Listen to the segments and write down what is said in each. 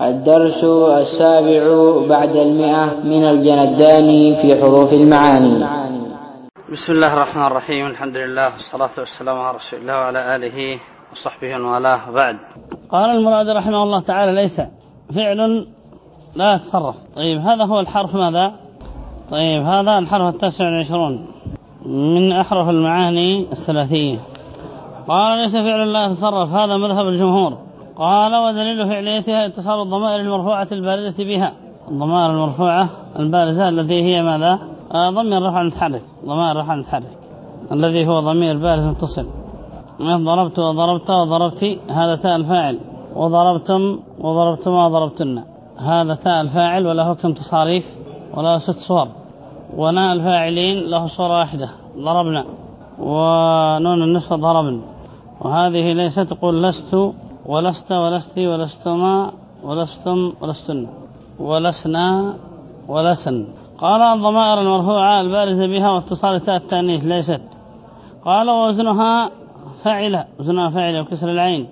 الدرس السابع بعد المئة من الجنداني في حروف المعاني. بسم الله الرحمن الرحيم. الحمد لله والصلاة والسلام على رسول الله وعلى آله وصحبه والاه. بعد. قال المراد رحمه الله تعالى ليس فعل لا يتصرف. طيب هذا هو الحرف ماذا؟ طيب هذا الحرف التاسع والعشرون من أحرف المعاني الثلاثية. قال ليس فعل لا يتصرف. هذا مذهب الجمهور. قال ودليل فعليتها اتصال الضمائر المرفوعة البارزة بها. الضمائر المرفوعة البارزة التي هي ماذا؟ آه ضمير رفع متحرك. ضمائر رفع متحرك. الذي هو ضمير بارز متصل. ضربت وضربت وضربت هذا تاء الفاعل. وضربتم وضربتما وضربتن. هذا تاء الفاعل وله كم تصاريف؟ وله ست صور. وناء الفاعلين له صورة واحدة. ضربنا. ونون النصف ضربن. وهذه ليست تقول لست ولست ولست ولستما ولستم ولستن. ولسنا ولسن. قال الضمائر المرفوعة البارزة بها واتصال تاء التأنيث ليست. قال وزنها فعل. وزنها فعل وكسر العين.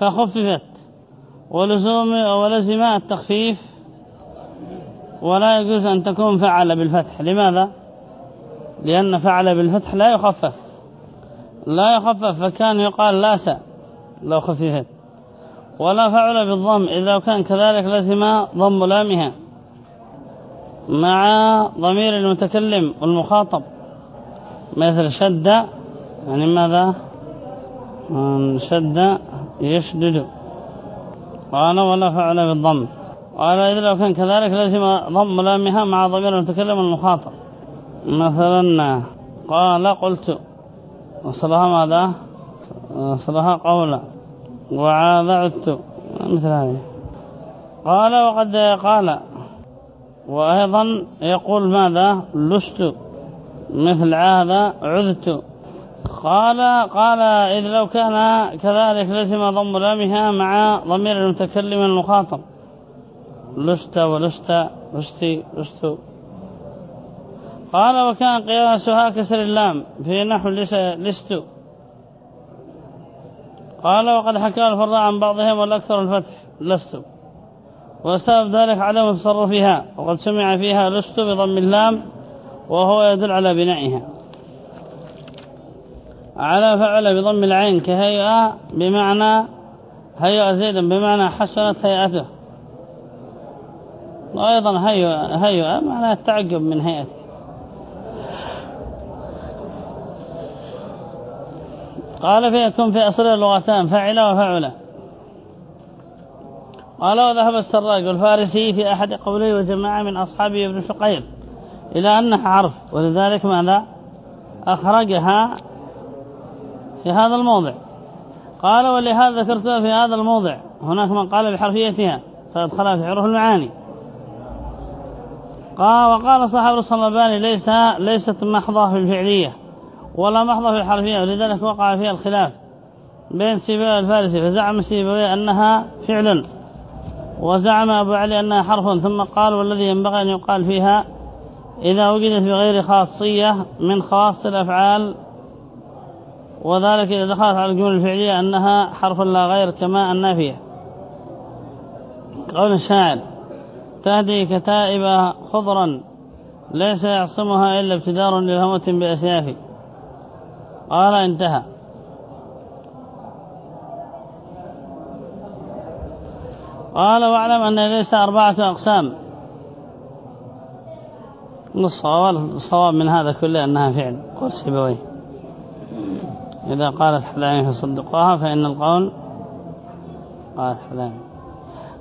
فخففت. ولزوم ولزم التخفيف. ولا يجوز أن تكون فعل بالفتح. لماذا؟ لأن فعل بالفتح لا يخفف. لا يخفف. فكان يقال لاس لو خففت. ولا فعل بالضم إذا كان كذلك لزم ضم لامها مع ضمير المتكلم والمخاطب مثل شد يعني ماذا؟ شد يشدد. قال ولا فعل بالضم. قال إذا كان كذلك لازم ضم لامها مع ضمير المتكلم والمخاطب. مثلا قال قلت وصلها ماذا؟ وصلها قولا. وعاذعت مثل هذه. قال وقد قال. وأيضا يقول ماذا؟ لست مثل عاد عذت. قال قال إذ لو كان كذلك لزم ضم لامها مع ضمير المتكلم المخاطب. لست ولست لستي لست. قال وكان قياسها كسر اللام في نحو لست. قال وقد حكى الفراء عن بعضهم والأكثر الفتح لست. وسبب ذلك عدم تصرفها وقد سمع فيها لست بضم اللام وهو يدل على بنائها. على فعل بضم العين كهيئة بمعنى هيئة زيدا بمعنى حسنت هيئته. وأيضا هيئة, هيئة معنى التعجب من هيئته. قال فيكون في أصل اللغتان فعل وفعل. قال وذهب السراج والفارسي في أحد قولي وجماعة من أصحابه ابن شقير إلى أنها حرف ولذلك ماذا؟ أخرجها في هذا الموضع. قال ولهذا ذكرتها في هذا الموضع. هناك من قال بحرفيتها فأدخلها في حروف المعاني. قال وقال صاحب الصلباني ليس ليست محضة في الفعلية. ولا محضة في الحرفية ولذلك وقع فيها الخلاف بين سيبوي والفارسي فزعم سيبوي أنها فعل وزعم أبو علي أنها حرف ثم قال والذي ينبغي أن يقال فيها إذا وجدت بغير خاصية من خواص الأفعال وذلك إذا دخلت على الجمل الفعلية أنها حرف لا غير كما النافية. قول الشاعر تهدي كتائب خضرا ليس يعصمها إلا ابتدار للهمة بأسيافه قال انتهى. قال واعلم أن ليس أربعة أقسام. الصواب من هذا كله أنها فعل قول سيبويه إذا قالت حلامي فصدقوها فإن القول قالت حلامي.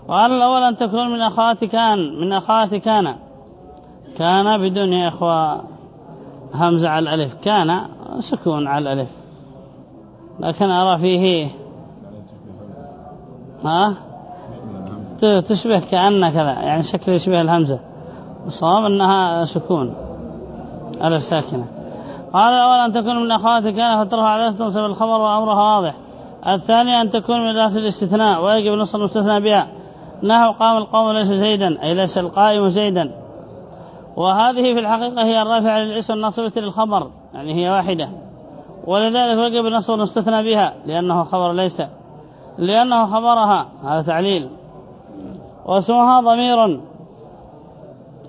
قال الأول أن تكون من أخوات كان من أخوات كان. كان بدون إخوة. همزة على الألف. كان سكون على الألف. لكن أرى فيه ها؟ تشبه كأن كذا يعني شكل يشبه الهمزة. الصواب أنها سكون. ألف ساكنة. قال الأول أن تكون من أخوات كان فترها على تنصب الخبر وأمرها واضح. الثاني أن تكون من ذات الاستثناء ويجب نص المستثنى بها. نحو قام القوم ليس زيدا أي ليس القائم زيدا. وهذه في الحقيقة هي الرافعة للاسم النصبة للخبر. يعني هي واحدة. ولذلك وجب نصب المستثنى بها لأنه خبر ليس لأنه خبرها هذا تعليل. واسمها ضمير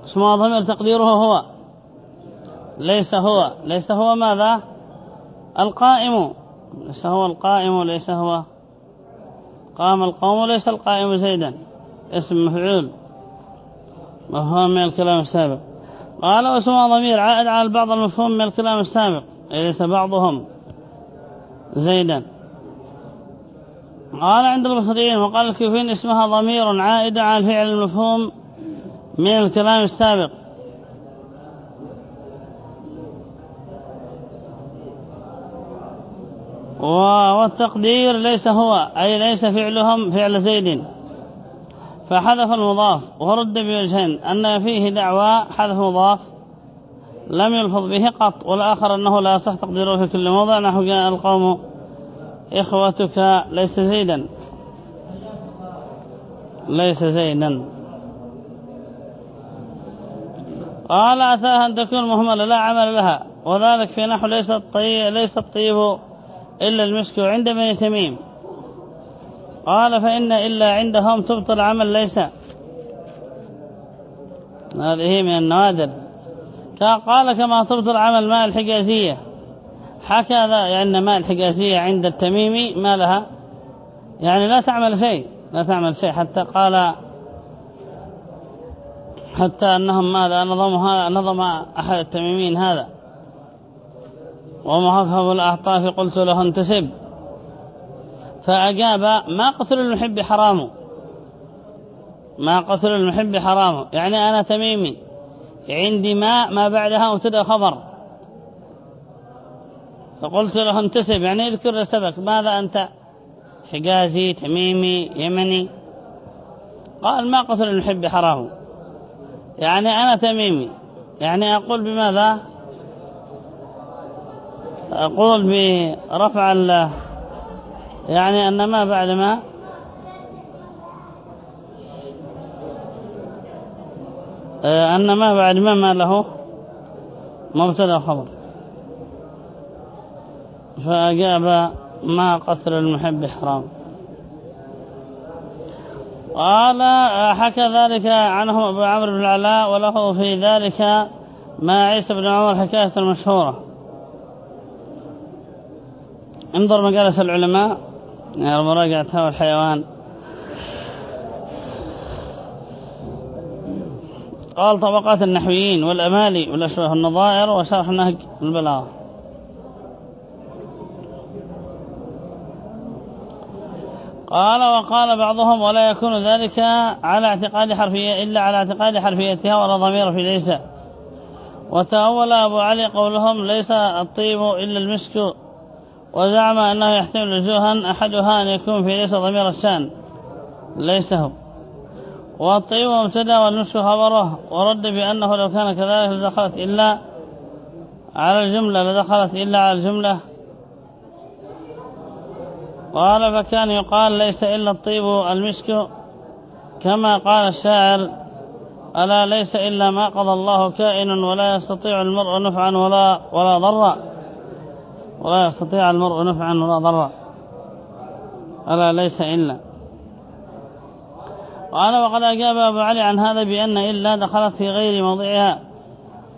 اسمها ضمير تقديره هو. ليس هو ليس هو ماذا؟ القائم. ليس هو القائم ليس هو. قام القوم ليس القائم زيدا. اسم مفعول. مفهوم من الكلام السابق. قال واسمها ضمير عائد على البعض المفهوم من الكلام السابق ليس بعضهم. زيدا قال عند البصريين وقال الكوفيين اسمها ضمير عائد على الفعل المفهوم من الكلام السابق. والتقدير ليس هو أي ليس فعلهم فعل زيد. فحذف المضاف ورد بوجهين أن فيه دعوى حذف مضاف لم يلفظ به قط والآخر أنه لا يصح تقديره في كل موضع. نحو جاء القوم إخوتك ليس زيدا. ليس زيدا. قال أتاها أن تكون مهملة لا عمل لها وذلك في نحو ليس الطيب, ليس الطيب إلا المسك عند بني تميم. قال فإن إلا عندهم تبطل عمل ليس. هذه من النوادر. قال كما تبطل عمل ماء الحجازية حكى ذا يعني ماء الحجازية عند التميمي ما لها. يعني لا تعمل شيء. لا تعمل شيء. حتى قال حتى أنهم ماذا؟ نظم هذا نظم أحد التميمين هذا. ومهفهب الأعطاف قلت له انتسب. فأجاب ما قتل المحب حرام. ما قتل المحب حرام. يعني أنا تميمي. عندي ماء ما بعدها مبتدا خبر فقلت له انتسب يعني اذكر سبك ماذا أنت؟ حجازي تميمي يمني. قال ما قتل المحب حرام. يعني أنا تميمي. يعني أقول بماذا؟ أقول برفع الله يعني أن ما بعد ما أن ما بعد ما ما له مبتدا خبر. فأجاب ما قتل المحب حرام. قال حكى ذلك عنه أبو عمرو بن العلاء وله في ذلك ما عيسى بن عمر حكاية المشهورة انظر مجالس العلماء. يعني مراجعة هوا الحيوان قال طبقات النحويين والأمالي والأشباه النظائر وشرح نهج البلاغة قال وقال بعضهم ولا يكون ذلك على اعتقاد حرفية إلا على اعتقاد حرفيتها ولا ضمير في ليس وتأول أبو علي قولهم ليس الطيب إلا المسك وزعم أنه يحتمل وجوها أحدها أن يكون في ليس ضمير الشأن. ليس هو. والطيب مبتدأ والمسك خبره ورد بأنه لو كان كذلك لدخلت إلا على الجملة لدخلت إلا على الجملة. قال فكان يقال ليس إلا الطيب المسك. كما قال الشاعر ألا ليس إلا ما قضى الله كائن ولا يستطيع المرء نفعا ولا, ولا ضرا. ولا يستطيع المرء نفعا ولا ضرا. ألا ليس إلا. قال وقد أجاب أبو علي عن هذا بأن إلا دخلت في غير موضعها.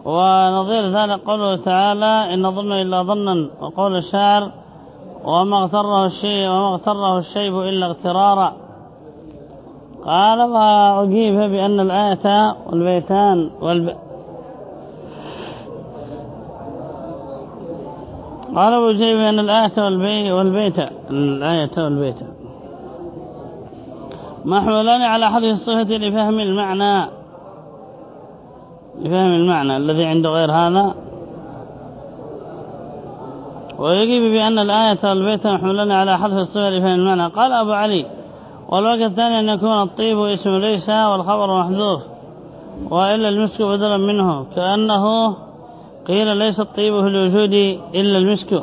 ونظير ذلك قوله تعالى إن ظن إلا ظنا وقول الشاعر وما اغتره الشيء وما اغتره الشيب إلا اغترارا. قال وأجيب بأن الآية والبيتان والب... قال وأجيب بأن الآية والبي... والبيت الآية والبيت. محمولان على حذف الصفة لفهم المعنى. لفهم المعنى الذي عند غير هذا. ويجب بأن الآية والبيت محمولان على حذف الصفة لفهم المعنى. قال أبو علي والوقت الثاني أن يكون الطيب اسم ليس والخبر محذوف وإلا المسك بدلا منه كأنه قيل ليس الطيب في الوجود إلا المسك.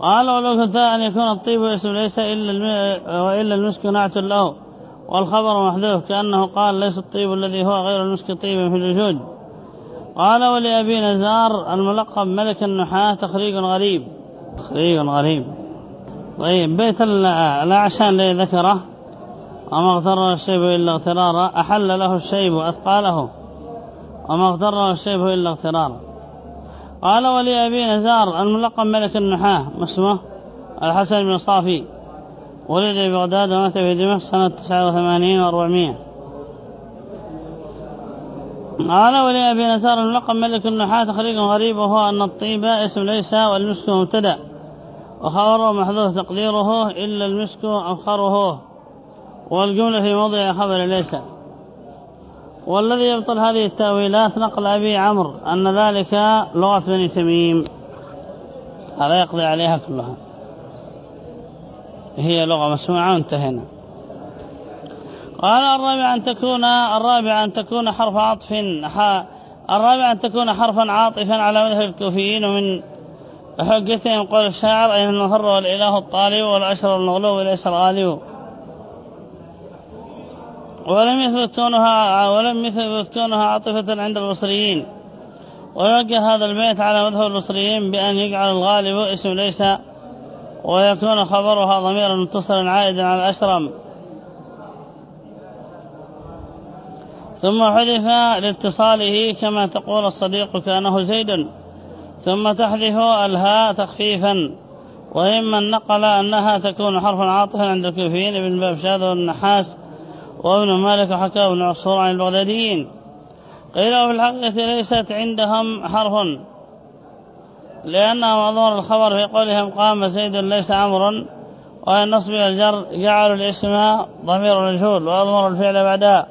قال ولو كنت أن يكون الطيب اسم ليس إلا. وإلا المسك نعت له. والخبر محذوف كأنه قال ليس الطيب الذي هو غير المسك طيبا في الوجود. قال ولأبي نزار الملقب ملك النحاة تخريج غريب. تخريج غريب. طيب بيت الأعشى الذي ذكره. وما اغتره الشيب إلا اغترارا أحل له الشيب أثقاله وما اغتره الشيب إلا اغترارا قال ولأبي نزار الملقب ملك النحاة اسمه؟ الحسن بن صافي. ولد بغداد ومات في دمشق سنة 89 و400 قال ولأبي نزار الملقب ملك النحاة تخريج غريب وهو أن الطيب اسم ليس والمسك مبتدأ. وخبره محذوف تقديره إلا المسك أخره. والجملة في موضع خبر ليس. والذي يبطل هذه التأويلات نقل أبي عمرو أن ذلك لغة بني تميم. هذا يقضي عليها كلها. هي لغة مسموعة وانتهينا. قال الرابع أن تكون الرابع أن تكون حرف عطف الرابع أن تكون حرفا عاطفا على مذهب الكوفيين ومن حجتهم قول الشاعر أين المفر والإله الطالب والعشر المغلوب وليس الغالب. ولم يثبت كونها ولم يثبت كونها عاطفة عند البصريين ويوجه هذا البيت على مذهب البصريين بأن يجعل الغالب اسم ليس ويكون خبرها ضميرا متصلا عائدا على الأشرم. ثم حذف لاتصاله كما تقول الصديق كأنه زيد. ثم تحذف الهاء تخفيفا. وإما نقل أنها تكون حرفا عاطفا عند الكوفيين ابن باب شاذ والنحاس. وابن مالك حكى ابن عصور عن البغداديين؟ قيل في الحقيقة ليست عندهم حرف. لأنهم أظهر الخبر في قولهم قام زيد ليس عمر وأن نصب الجر جعلوا الاسم ضمير مجهول وأضمر الفعل بعدها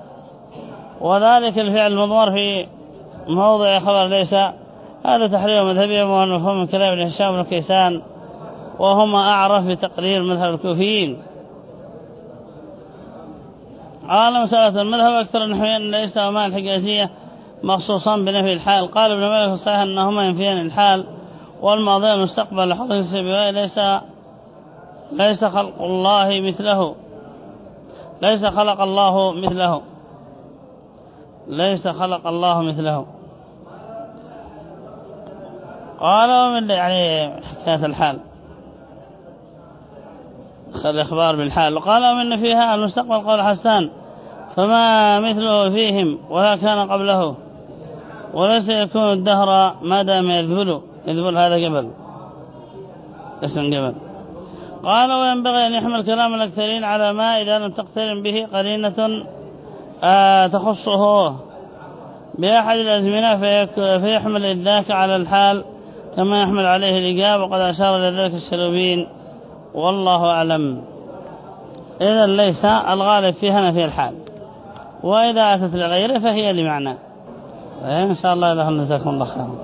وذلك الفعل المضمر في موضع خبر ليس. هذا تحرير مذهبي ومفهوم من كلام ابن هشام بن كيسان وهما أعرف بتقرير مذهب الكوفيين. قال مسألة المذهب أكثر النحويين ليس وما الحجازية مخصوصا بنفي الحال. قال ابن مالك صحيح أنهما ينفيان الحال والماضي والمستقبل لحظة السبيوي ليس ليس خلق الله مثله ليس خلق الله مثله ليس خلق الله مثله. قال ومن يعني حكاية الحال. الإخبار بالحال. وقال ومن فيها المستقبل قول حسان. فما مثله فيهم ولا كان قبله وليس يكون الدهر ما دام يذبل يذبل هذا جبل. اسم جبل. قال وينبغي أن يحمل كلام الأكثرين على ما إذا لم تقترن به قرينة آه تخصه بأحد الأزمنة فيحمل إذاك على الحال كما يحمل عليه الإجابة وقد أشار إلى ذلك الشلوبين والله أعلم. إذا ليس الغالب فيها نفي الحال. وإذا أتت لغيره فهي لمعنى. إن شاء الله لهم جزاكم الله خيرا.